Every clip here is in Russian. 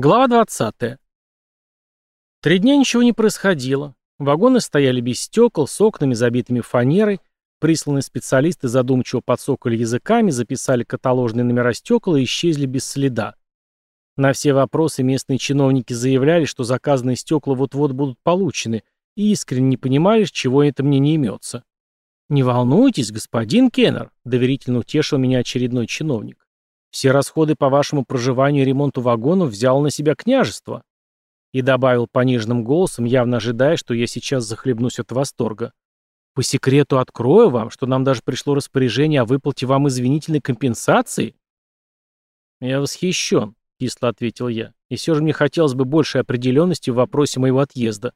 Глава 20. Три дня ничего не происходило. Вагоны стояли без стекол, с окнами, забитыми фанерой. Присланные специалисты задумчиво подсокали языками, записали каталожные номера стекол и исчезли без следа. На все вопросы местные чиновники заявляли, что заказанные стекла вот-вот будут получены, и искренне не понимали, чего это мне не имется. «Не волнуйтесь, господин Кеннер», — доверительно утешил меня очередной чиновник. Все расходы по вашему проживанию и ремонту вагонов взял на себя княжество. И добавил пониженным голосом, явно ожидая, что я сейчас захлебнусь от восторга. По секрету открою вам, что нам даже пришло распоряжение о выплате вам извинительной компенсации. Я восхищен, кисло ответил я. И все же мне хотелось бы большей определенности в вопросе моего отъезда.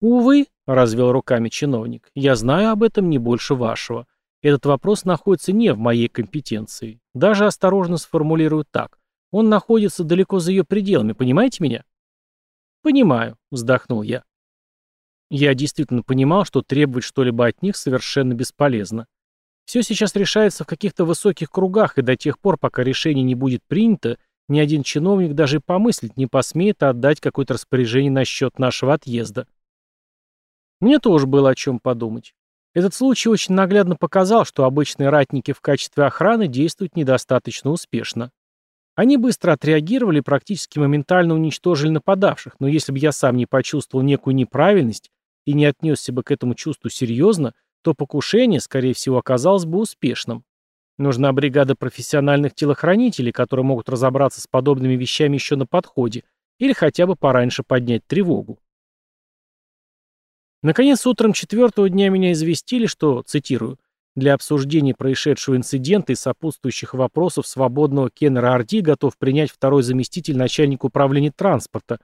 Увы, развел руками чиновник, я знаю об этом не больше вашего. Этот вопрос находится не в моей компетенции. Даже осторожно сформулирую так. Он находится далеко за ее пределами, понимаете меня? Понимаю, вздохнул я. Я действительно понимал, что требовать что-либо от них совершенно бесполезно. Все сейчас решается в каких-то высоких кругах, и до тех пор, пока решение не будет принято, ни один чиновник даже помыслить не посмеет отдать какое-то распоряжение насчет нашего отъезда. Мне тоже было о чем подумать. Этот случай очень наглядно показал, что обычные ратники в качестве охраны действуют недостаточно успешно. Они быстро отреагировали и практически моментально уничтожили нападавших, но если бы я сам не почувствовал некую неправильность и не отнесся бы к этому чувству серьезно, то покушение, скорее всего, оказалось бы успешным. Нужна бригада профессиональных телохранителей, которые могут разобраться с подобными вещами еще на подходе, или хотя бы пораньше поднять тревогу. Наконец, утром четвертого дня меня известили, что, цитирую, для обсуждения происшедшего инцидента и сопутствующих вопросов свободного Кеннера Орди готов принять второй заместитель начальника управления транспорта,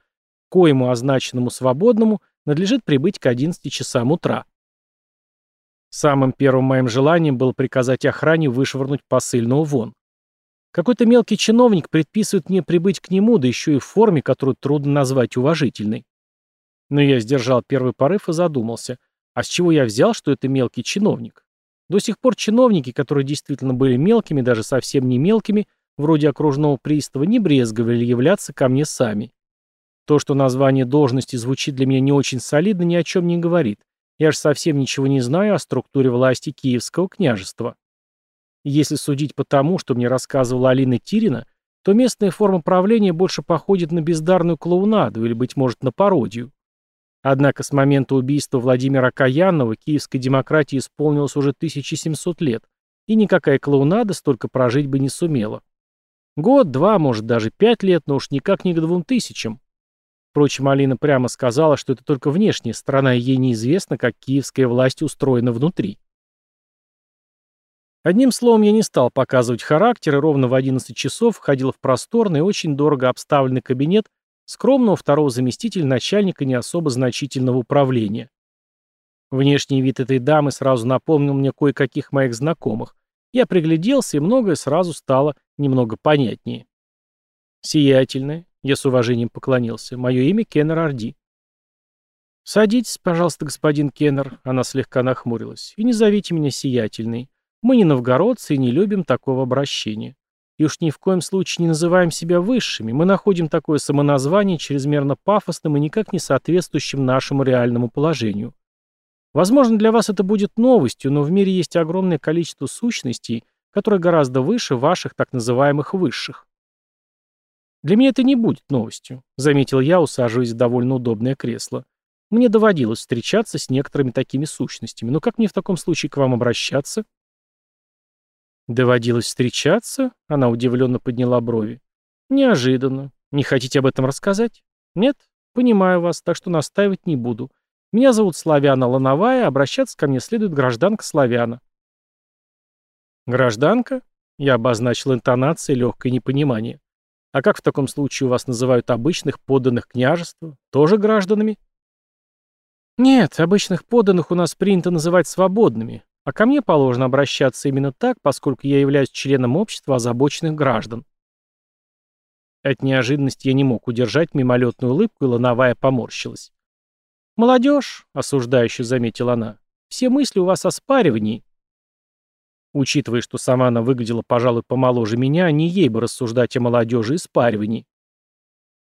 коему означенному свободному надлежит прибыть к 11 часам утра. Самым первым моим желанием было приказать охране вышвырнуть посыльного вон. Какой-то мелкий чиновник предписывает мне прибыть к нему, да еще и в форме, которую трудно назвать уважительной. Но я сдержал первый порыв и задумался, а с чего я взял, что это мелкий чиновник? До сих пор чиновники, которые действительно были мелкими, даже совсем не мелкими, вроде окружного пристава, не брезговали являться ко мне сами. То, что название должности звучит для меня не очень солидно, ни о чем не говорит. Я же совсем ничего не знаю о структуре власти Киевского княжества. Если судить по тому, что мне рассказывала Алина Тирина, то местная форма правления больше походит на бездарную клоунаду или, быть может, на пародию. Однако с момента убийства Владимира Каянова киевской демократии исполнилось уже 1700 лет, и никакая клоунада столько прожить бы не сумела. Год, два, может даже пять лет, но уж никак не к двум тысячам. Впрочем, Алина прямо сказала, что это только внешняя сторона, и ей неизвестно, как киевская власть устроена внутри. Одним словом, я не стал показывать характер, и ровно в 11 часов входил в просторный очень дорого обставленный кабинет скромного второго заместителя начальника не особо значительного управления. Внешний вид этой дамы сразу напомнил мне кое-каких моих знакомых. Я пригляделся, и многое сразу стало немного понятнее. «Сиятельная», — я с уважением поклонился, — «мое имя Кеннер Орди». «Садитесь, пожалуйста, господин Кеннер», — она слегка нахмурилась, — «и не зовите меня сиятельной. Мы не новгородцы и не любим такого обращения. И уж ни в коем случае не называем себя высшими, мы находим такое самоназвание чрезмерно пафосным и никак не соответствующим нашему реальному положению. Возможно, для вас это будет новостью, но в мире есть огромное количество сущностей, которые гораздо выше ваших так называемых высших. Для меня это не будет новостью, заметил я, усаживаясь в довольно удобное кресло. Мне доводилось встречаться с некоторыми такими сущностями, но как мне в таком случае к вам обращаться? «Доводилось встречаться?» — она удивленно подняла брови. «Неожиданно. Не хотите об этом рассказать?» «Нет? Понимаю вас, так что настаивать не буду. Меня зовут Славяна Лановая, обращаться ко мне следует гражданка Славяна». «Гражданка?» — я обозначил интонацией легкое непонимание. «А как в таком случае у вас называют обычных подданных княжества? Тоже гражданами?» «Нет, обычных подданных у нас принято называть свободными, а ко мне положено обращаться именно так, поскольку я являюсь членом общества озабоченных граждан. От неожиданности я не мог удержать мимолетную улыбку, и Лановая поморщилась. «Молодежь», — осуждающе заметила она, — «все мысли у вас о спаривании». Учитывая, что сама она выглядела, пожалуй, помоложе меня, не ей бы рассуждать о молодежи и спаривании.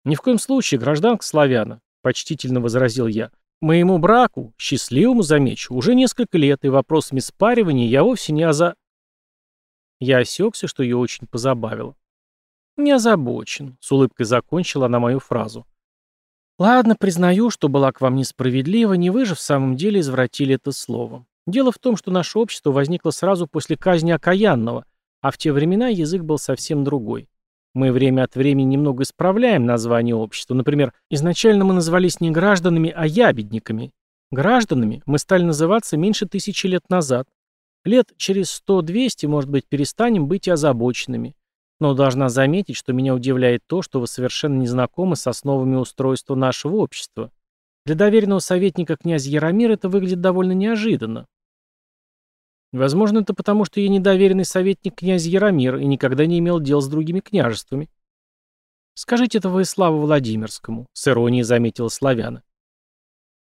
«Ни в коем случае, гражданка славяна», — почтительно возразил я. «Моему браку, счастливому, замечу, уже несколько лет, и вопросами спаривания я вовсе не оза...» Я осекся, что ее очень позабавило. «Не озабочен», — с улыбкой закончила она мою фразу. «Ладно, признаю, что была к вам несправедлива, не вы же в самом деле извратили это слово. Дело в том, что наше общество возникло сразу после казни Окаянного, а в те времена язык был совсем другой. Мы время от времени немного исправляем название общества. Например, изначально мы назывались не гражданами, а ябедниками. Гражданами мы стали называться меньше тысячи лет назад. Лет через 100-200, может быть, перестанем быть озабоченными. Но должна заметить, что меня удивляет то, что вы совершенно не знакомы с основами устройства нашего общества. Для доверенного советника князя Яромира это выглядит довольно неожиданно. Возможно, это потому, что я недоверенный советник князя Яромира и никогда не имел дел с другими княжествами. Скажите это Воиславу Владимирскому, с иронией заметила Славяна.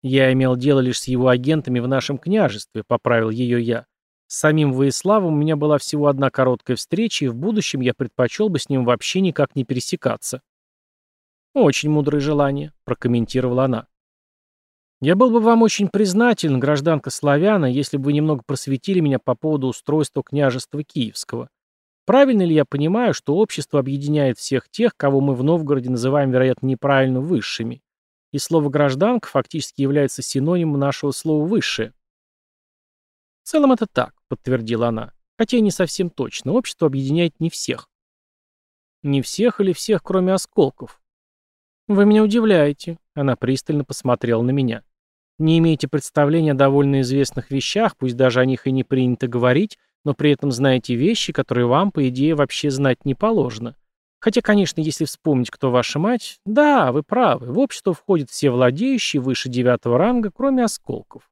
Я имел дело лишь с его агентами в нашем княжестве, поправил ее я. С самим Воиславом у меня была всего одна короткая встреча, и в будущем я предпочел бы с ним вообще никак не пересекаться. «Очень мудрое желание», — прокомментировала она. Я был бы вам очень признателен, гражданка Славяна, если бы вы немного просветили меня по поводу устройства княжества Киевского. Правильно ли я понимаю, что общество объединяет всех тех, кого мы в Новгороде называем, вероятно, неправильно высшими? И слово «гражданка» фактически является синонимом нашего слова «высшее». В целом это так, подтвердила она. Хотя и не совсем точно. Общество объединяет не всех. Не всех или всех, кроме осколков? Вы меня удивляете. Она пристально посмотрела на меня. Не имеете представления о довольно известных вещах, пусть даже о них и не принято говорить, но при этом знаете вещи, которые вам, по идее, вообще знать не положено. Хотя, конечно, если вспомнить, кто ваша мать, да, вы правы, в общество входят все владеющие выше девятого ранга, кроме осколков.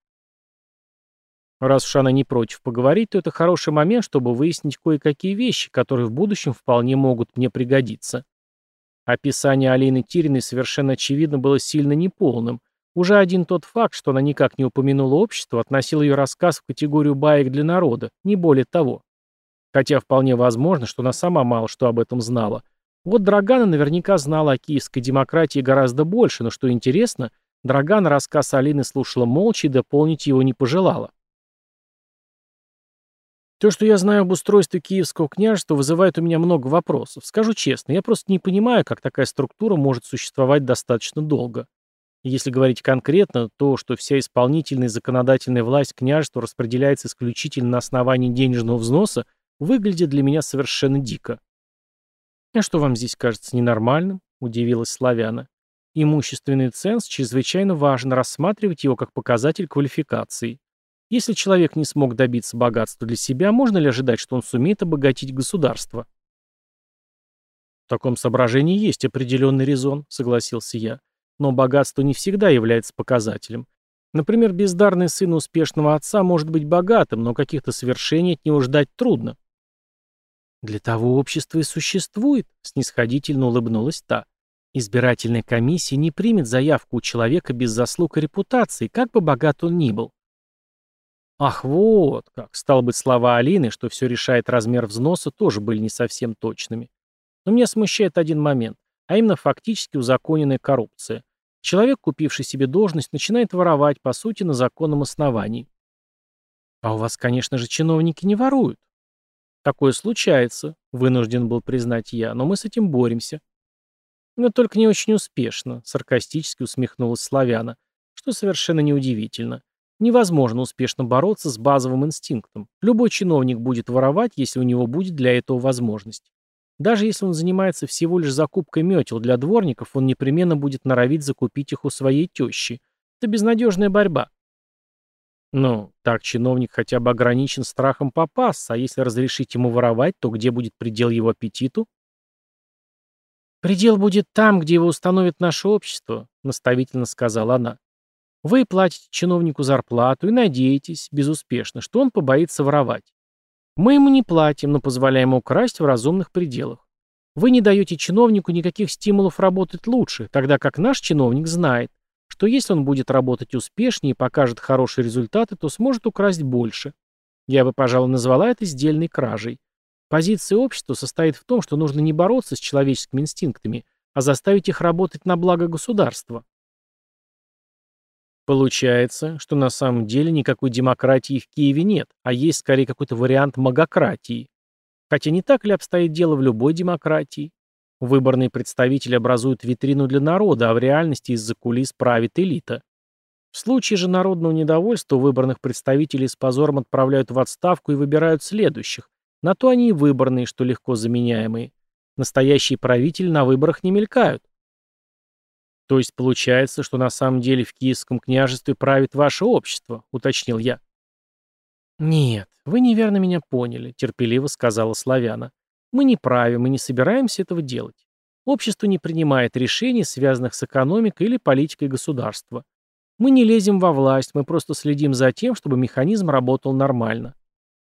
Раз уж она не против поговорить, то это хороший момент, чтобы выяснить кое-какие вещи, которые в будущем вполне могут мне пригодиться. Описание Алины Тириной совершенно очевидно было сильно неполным, уже один тот факт, что она никак не упомянула общество, относил ее рассказ в категорию баек для народа, не более того. Хотя вполне возможно, что она сама мало что об этом знала. Вот Драгана наверняка знала о киевской демократии гораздо больше, но что интересно, Драгана рассказ Алины слушала молча и дополнить его не пожелала. То, что я знаю об устройстве Киевского княжества, вызывает у меня много вопросов. Скажу честно, я просто не понимаю, как такая структура может существовать достаточно долго. Если говорить конкретно, то, что вся исполнительная и законодательная власть княжества распределяется исключительно на основании денежного взноса, выглядит для меня совершенно дико. «А что вам здесь кажется ненормальным?» – удивилась Славяна. «Имущественный ценз чрезвычайно важно рассматривать его как показатель квалификации. Если человек не смог добиться богатства для себя, можно ли ожидать, что он сумеет обогатить государство?» «В таком соображении есть определенный резон», – согласился я. Но богатство не всегда является показателем. Например, бездарный сын успешного отца может быть богатым, но каких-то свершений от него ждать трудно. «Для того общество и существует», — снисходительно улыбнулась та. «Избирательная комиссия не примет заявку у человека без заслуг и репутации, как бы богат он ни был». Ах, вот как. Стало быть, слова Алины, что все решает размер взноса, тоже были не совсем точными. Но меня смущает один момент, а именно фактически узаконенная коррупция. Человек, купивший себе должность, начинает воровать, по сути, на законном основании. А у вас, конечно же, чиновники не воруют. Такое случается, вынужден был признать я, но мы с этим боремся. Но только не очень успешно, саркастически усмехнулась Славяна, что совершенно неудивительно. Невозможно успешно бороться с базовым инстинктом. Любой чиновник будет воровать, если у него будет для этого возможность. Даже если он занимается всего лишь закупкой метел для дворников, он непременно будет норовить закупить их у своей тещи. Это безнадежная борьба. Ну, так чиновник хотя бы ограничен страхом попасться, а если разрешить ему воровать, то где будет предел его аппетиту? «Предел будет там, где его установит наше общество», — наставительно сказала она. «Вы платите чиновнику зарплату и надеетесь, безуспешно, что он побоится воровать. Мы ему не платим, но позволяем украсть в разумных пределах. Вы не даете чиновнику никаких стимулов работать лучше, тогда как наш чиновник знает, что если он будет работать успешнее и покажет хорошие результаты, то сможет украсть больше. Я бы, пожалуй, назвала это сдельной кражей. Позиция общества состоит в том, что нужно не бороться с человеческими инстинктами, а заставить их работать на благо государства. Получается, что на самом деле никакой демократии в Киеве нет, а есть скорее какой-то вариант магократии. Хотя не так ли обстоит дело в любой демократии? Выборные представители образуют витрину для народа, а в реальности из-за кулис правит элита. В случае же народного недовольства выборных представителей с позором отправляют в отставку и выбирают следующих. На то они и выборные, что легко заменяемые. Настоящие правители на выборах не мелькают. То есть получается, что на самом деле в Киевском княжестве правит ваше общество, уточнил я. Нет, вы неверно меня поняли, терпеливо сказала Славяна. Мы не правим и не собираемся этого делать. Общество не принимает решений, связанных с экономикой или политикой государства. Мы не лезем во власть, мы просто следим за тем, чтобы механизм работал нормально.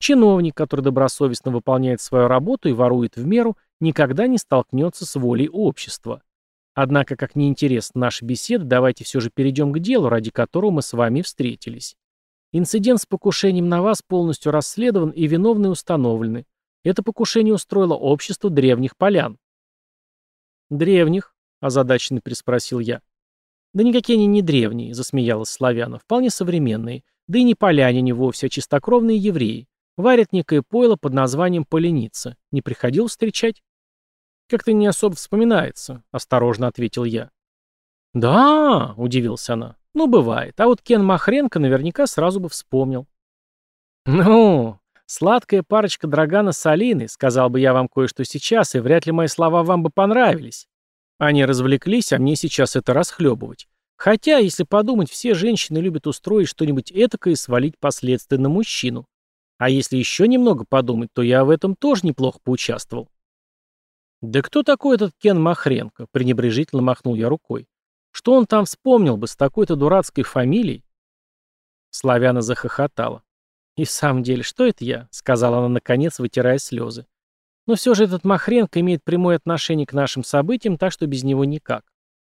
Чиновник, который добросовестно выполняет свою работу и ворует в меру, никогда не столкнется с волей общества. Однако, как неинтересна наша беседа, давайте все же перейдем к делу, ради которого мы с вами встретились. Инцидент с покушением на вас полностью расследован и виновные установлены. Это покушение устроило общество древних полян. «Древних?» – озадаченно переспросил я. «Да никакие они не древние», — засмеялась Славяна, — «вполне современные. Да и не поляне не вовсе, а чистокровные евреи. Варят некое пойло под названием поленица. Не приходил встречать?» «Как-то не особо вспоминается», — осторожно ответил я. «Да», — удивился она, — «ну, бывает. А вот Кен Махренко наверняка сразу бы вспомнил». «Ну, сладкая парочка Драгана с Алиной, сказал бы я вам кое-что сейчас, и вряд ли мои слова вам бы понравились. Они развлеклись, а мне сейчас это расхлебывать. Хотя, если подумать, все женщины любят устроить что-нибудь этакое и свалить последствия на мужчину. А если еще немного подумать, то я в этом тоже неплохо поучаствовал. «Да кто такой этот Кен Махренко?» — пренебрежительно махнул я рукой. «Что он там вспомнил бы с такой-то дурацкой фамилией?» Славяна захохотала. «И в самом деле, что это я?» — сказала она наконец, вытирая слезы. Но все же этот Махренко имеет прямое отношение к нашим событиям, так что без него никак.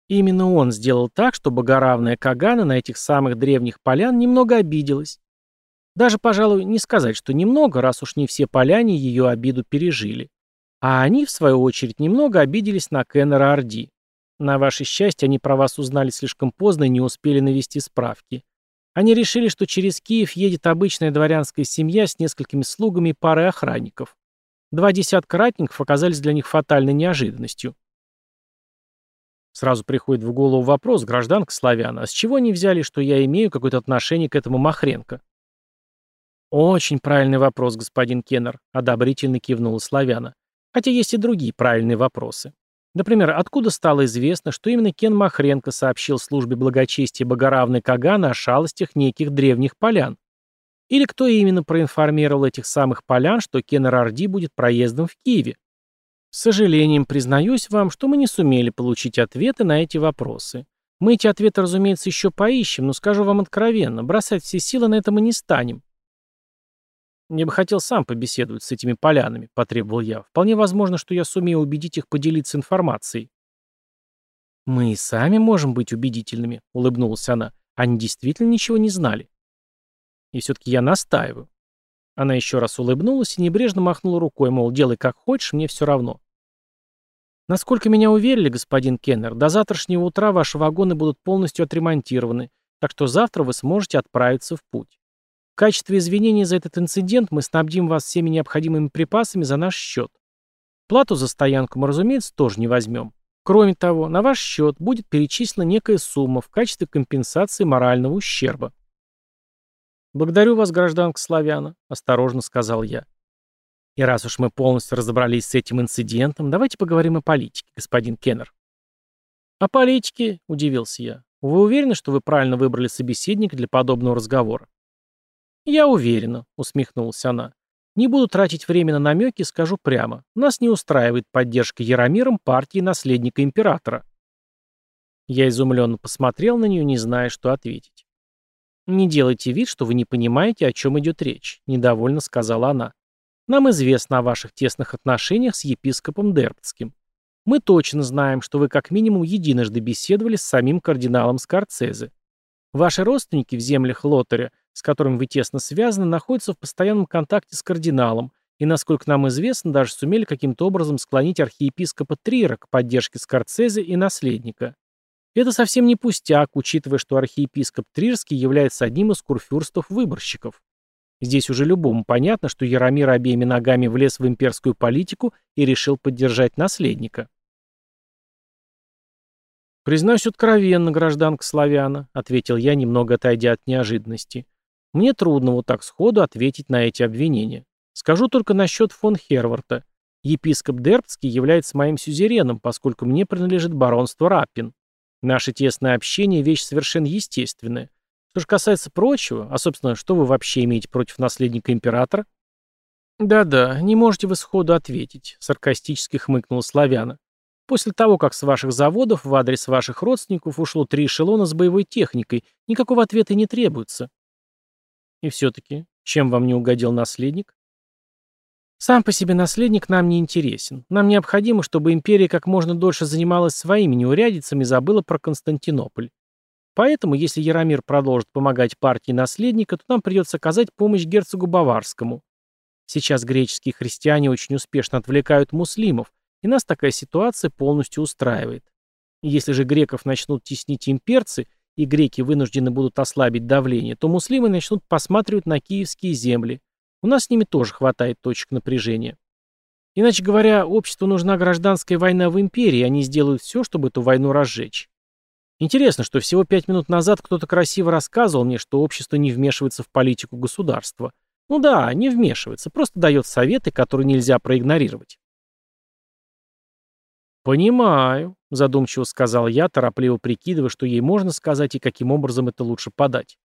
Именно он сделал так, что богоравная Кагана на этих самых древних полян немного обиделась. Даже, пожалуй, не сказать, что немного, раз уж не все поляне ее обиду пережили. А они, в свою очередь, немного обиделись на Кеннера Орди. На ваше счастье, они про вас узнали слишком поздно и не успели навести справки. Они решили, что через Киев едет обычная дворянская семья с несколькими слугами и парой охранников. Два десятка ратников оказались для них фатальной неожиданностью. Сразу приходит в голову вопрос, гражданка славяна, а с чего они взяли, что я имею какое-то отношение к этому Махренко? Очень правильный вопрос, господин Кеннер, одобрительно кивнула славяна. Хотя есть и другие правильные вопросы. Например, откуда стало известно, что именно Кен Махренко сообщил службе благочестия Богоравной Кагана о шалостях неких древних полян? Или кто именно проинформировал этих самых полян, что Кеннер Орди будет проездом в Киеве? С сожалением признаюсь вам, что мы не сумели получить ответы на эти вопросы. Мы эти ответы, разумеется, еще поищем, но скажу вам откровенно, бросать все силы на это мы не станем. «Я бы хотел сам побеседовать с этими полянами», — потребовал я. «Вполне возможно, что я сумею убедить их поделиться информацией». «Мы и сами можем быть убедительными», — улыбнулась она. «Они действительно ничего не знали». И все-таки я настаиваю. Она еще раз улыбнулась и небрежно махнула рукой, мол, делай как хочешь, мне все равно. Насколько меня уверили, господин Кеннер, до завтрашнего утра ваши вагоны будут полностью отремонтированы, так что завтра вы сможете отправиться в путь. В качестве извинения за этот инцидент мы снабдим вас всеми необходимыми припасами за наш счет. Плату за стоянку мы, разумеется, тоже не возьмем. Кроме того, на ваш счет будет перечислена некая сумма в качестве компенсации морального ущерба. «Благодарю вас, гражданка Славяна», — осторожно сказал я. «И раз уж мы полностью разобрались с этим инцидентом, давайте поговорим о политике, господин Кеннер». «О политике?» — удивился я. «Вы уверены, что вы правильно выбрали собеседника для подобного разговора?» «Я уверена», — усмехнулась она. «Не буду тратить время на намеки, скажу прямо. Нас не устраивает поддержка Яромиром партии наследника императора». Я изумленно посмотрел на нее, не зная, что ответить. «Не делайте вид, что вы не понимаете, о чем идет речь», — недовольно сказала она. «Нам известно о ваших тесных отношениях с епископом Дербцким. Мы точно знаем, что вы как минимум единожды беседовали с самим кардиналом Скорцезе. Ваши родственники в землях Лотаря, с которым вы тесно связаны, находятся в постоянном контакте с кардиналом, и, насколько нам известно, даже сумели каким-то образом склонить архиепископа Трира к поддержке Скорцезе и наследника. Это совсем не пустяк, учитывая, что архиепископ Трирский является одним из курфюрстов-выборщиков. Здесь уже любому понятно, что Яромир обеими ногами влез в имперскую политику и решил поддержать наследника. «Признаюсь откровенно, гражданка Славяна», — ответил я, немного отойдя от неожиданности. «Мне трудно вот так сходу ответить на эти обвинения. Скажу только насчет фон Херварта. Епископ Дербцкий является моим сюзереном, поскольку мне принадлежит баронство Раппин. Наше тесное общение – вещь совершенно естественная. Что же касается прочего, а, собственно, что вы вообще имеете против наследника императора? Да-да, не можете вы сходу ответить, саркастически хмыкнула Славяна. После того, как с ваших заводов в адрес ваших родственников ушло три эшелона с боевой техникой, никакого ответа не требуется. И все-таки, чем вам не угодил наследник? Сам по себе наследник нам не интересен. Нам необходимо, чтобы империя как можно дольше занималась своими неурядицами и забыла про Константинополь. Поэтому, если Яромир продолжит помогать партии наследника, то нам придется оказать помощь герцогу Баварскому. Сейчас греческие христиане очень успешно отвлекают муслимов, и нас такая ситуация полностью устраивает. если же греков начнут теснить имперцы, и греки вынуждены будут ослабить давление, то муслимы начнут посматривать на киевские земли, у нас с ними тоже хватает точек напряжения. Иначе говоря, обществу нужна гражданская война в империи, и они сделают все, чтобы эту войну разжечь. Интересно, что всего пять минут назад кто-то красиво рассказывал мне, что общество не вмешивается в политику государства. Ну да, не вмешивается, просто дает советы, которые нельзя проигнорировать. «Понимаю», — задумчиво сказал я, торопливо прикидывая, что ей можно сказать и каким образом это лучше подать.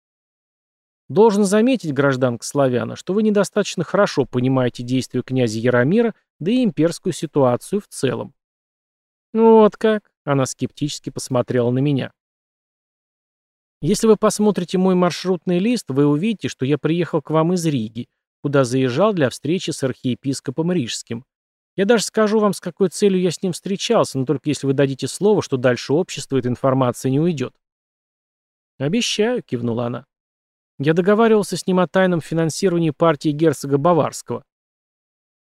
Должен заметить, гражданка Славяна, что вы недостаточно хорошо понимаете действия князя Яромира, да и имперскую ситуацию в целом. Вот как, она скептически посмотрела на меня. Если вы посмотрите мой маршрутный лист, вы увидите, что я приехал к вам из Риги, куда заезжал для встречи с архиепископом Рижским. Я даже скажу вам, с какой целью я с ним встречался, но только если вы дадите слово, что дальше общество эта информация не уйдет. «Обещаю», — кивнула она. Я договаривался с ним о тайном финансировании партии герцога Баварского.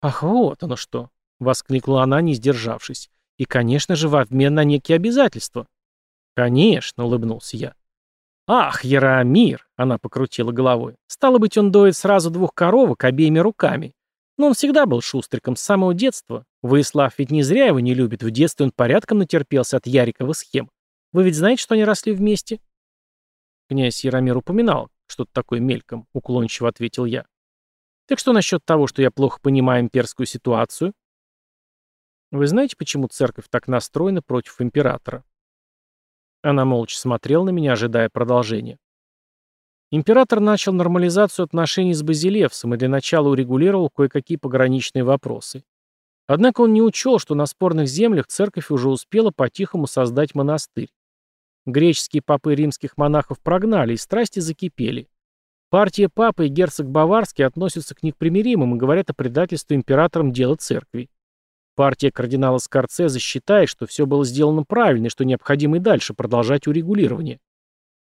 «Ах, вот оно что!» — воскликнула она, не сдержавшись. «И, конечно же, в обмен на некие обязательства». «Конечно», — улыбнулся я. «Ах, Яромир!» — она покрутила головой. «Стало быть, он доит сразу двух коровок обеими руками. Но он всегда был шустриком с самого детства. Выслав ведь не зря его не любит. В детстве он порядком натерпелся от Яриковых схем. Вы ведь знаете, что они росли вместе?» Князь Яромир упоминал, что-то такое мельком, уклончиво ответил я. Так что насчет того, что я плохо понимаю имперскую ситуацию? Вы знаете, почему церковь так настроена против императора? Она молча смотрела на меня, ожидая продолжения. Император начал нормализацию отношений с Базилевсом и для начала урегулировал кое-какие пограничные вопросы. Однако он не учел, что на спорных землях церковь уже успела по-тихому создать монастырь. Греческие попы римских монахов прогнали, и страсти закипели. Партия папы и герцог Баварский относятся к непримиримым и говорят о предательстве императором дела церкви. Партия кардинала Скорцезе считает, что все было сделано правильно и что необходимо и дальше продолжать урегулирование.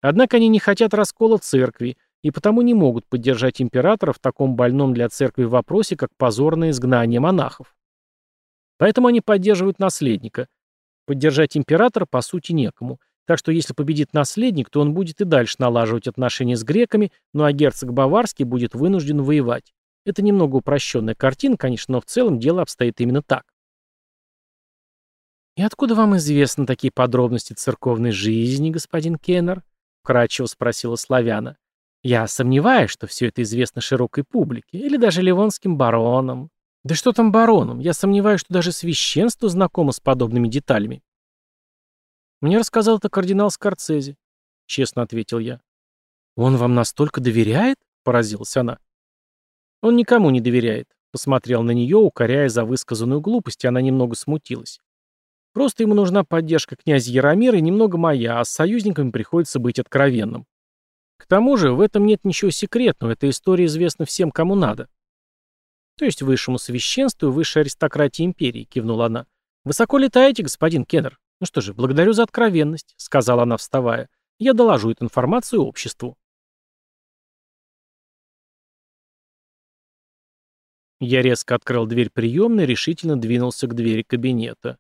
Однако они не хотят раскола церкви и потому не могут поддержать императора в таком больном для церкви вопросе, как позорное изгнание монахов. Поэтому они поддерживают наследника. Поддержать императора по сути некому – так что если победит наследник, то он будет и дальше налаживать отношения с греками, ну а герцог Баварский будет вынужден воевать. Это немного упрощенная картина, конечно, но в целом дело обстоит именно так. «И откуда вам известны такие подробности церковной жизни, господин Кеннер?» — вкратчиво спросила Славяна. «Я сомневаюсь, что все это известно широкой публике, или даже ливонским баронам. Да что там баронам? Я сомневаюсь, что даже священство знакомо с подобными деталями». «Мне рассказал это кардинал Скорцези», — честно ответил я. «Он вам настолько доверяет?» — поразилась она. «Он никому не доверяет», — посмотрел на нее, укоряя за высказанную глупость, и она немного смутилась. «Просто ему нужна поддержка князя Яромира и немного моя, а с союзниками приходится быть откровенным. К тому же в этом нет ничего секретного, эта история известна всем, кому надо». «То есть высшему священству и высшей аристократии империи», — кивнула она. «Высоко летаете, господин Кеннер?» «Ну что же, благодарю за откровенность», — сказала она, вставая. «Я доложу эту информацию обществу». Я резко открыл дверь приемной и решительно двинулся к двери кабинета.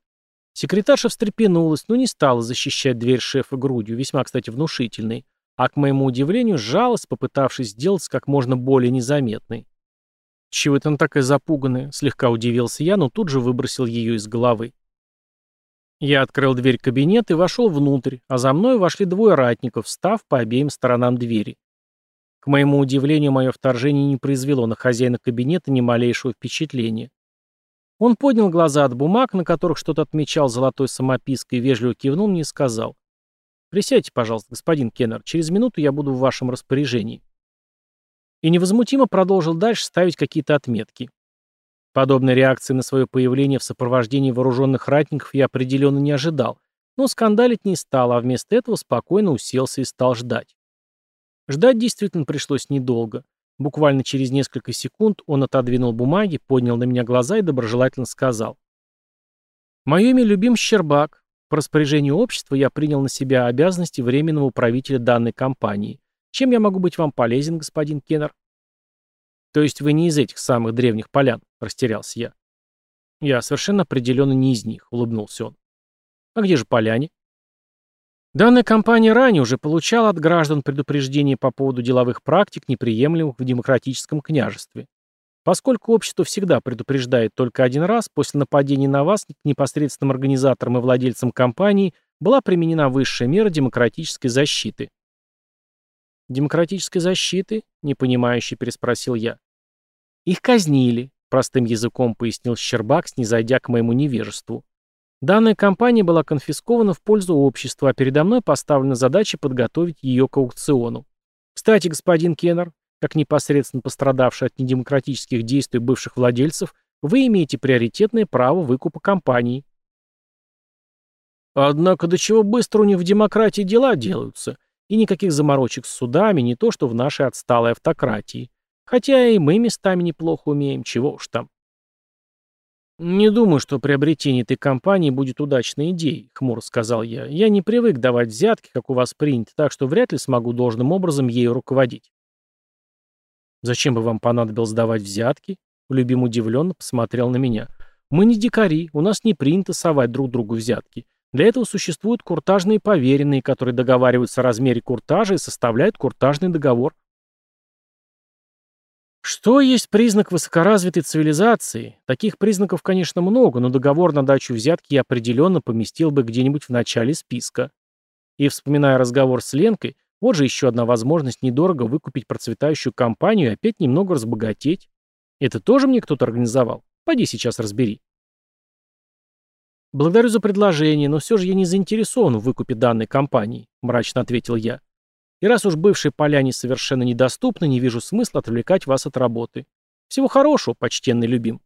Секретарша встрепенулась, но не стала защищать дверь шефа грудью, весьма, кстати, внушительной, а, к моему удивлению, сжалась, попытавшись сделаться как можно более незаметной. «Чего это она такая запуганная?» — слегка удивился я, но тут же выбросил ее из головы. Я открыл дверь кабинета и вошел внутрь, а за мной вошли двое ратников, встав по обеим сторонам двери. К моему удивлению, мое вторжение не произвело на хозяина кабинета ни малейшего впечатления. Он поднял глаза от бумаг, на которых что-то отмечал золотой самопиской, вежливо кивнул мне и сказал. «Присядьте, пожалуйста, господин Кеннер, через минуту я буду в вашем распоряжении». И невозмутимо продолжил дальше ставить какие-то отметки. Подобной реакции на свое появление в сопровождении вооруженных ратников я определенно не ожидал, но скандалить не стал, а вместо этого спокойно уселся и стал ждать. Ждать действительно пришлось недолго. Буквально через несколько секунд он отодвинул бумаги, поднял на меня глаза и доброжелательно сказал. «Мое имя Любим Щербак. По распоряжению общества я принял на себя обязанности временного управителя данной компании. Чем я могу быть вам полезен, господин Кеннер?» «То есть вы не из этих самых древних полян?» — растерялся я. «Я совершенно определенно не из них», — улыбнулся он. «А где же поляне?» Данная компания ранее уже получала от граждан предупреждение по поводу деловых практик, неприемлемых в демократическом княжестве. Поскольку общество всегда предупреждает только один раз, после нападения на вас к непосредственным организаторам и владельцам компании была применена высшая мера демократической защиты. «Демократической защиты?» — непонимающе переспросил я. «Их казнили», — простым языком пояснил Щербак, снизойдя к моему невежеству. Данная компания была конфискована в пользу общества, а передо мной поставлена задача подготовить ее к аукциону. Кстати, господин Кеннер, как непосредственно пострадавший от недемократических действий бывших владельцев, вы имеете приоритетное право выкупа компании. Однако до чего быстро у них в демократии дела делаются, и никаких заморочек с судами, не то что в нашей отсталой автократии. Хотя и мы местами неплохо умеем, чего уж там. «Не думаю, что приобретение этой компании будет удачной идеей», — хмуро сказал я. «Я не привык давать взятки, как у вас принято, так что вряд ли смогу должным образом ею руководить». «Зачем бы вам понадобилось давать взятки?» Любим удивленно посмотрел на меня. «Мы не дикари, у нас не принято совать друг другу взятки. Для этого существуют куртажные поверенные, которые договариваются о размере куртажа и составляют куртажный договор. Что есть признак высокоразвитой цивилизации? Таких признаков, конечно, много, но договор на дачу взятки я определенно поместил бы где-нибудь в начале списка. И вспоминая разговор с Ленкой, вот же еще одна возможность недорого выкупить процветающую компанию и опять немного разбогатеть. Это тоже мне кто-то организовал? Пойди сейчас разбери. Благодарю за предложение, но все же я не заинтересован в выкупе данной компании, мрачно ответил я. И раз уж бывшие поляне совершенно недоступны, не вижу смысла отвлекать вас от работы. Всего хорошего, почтенный любим.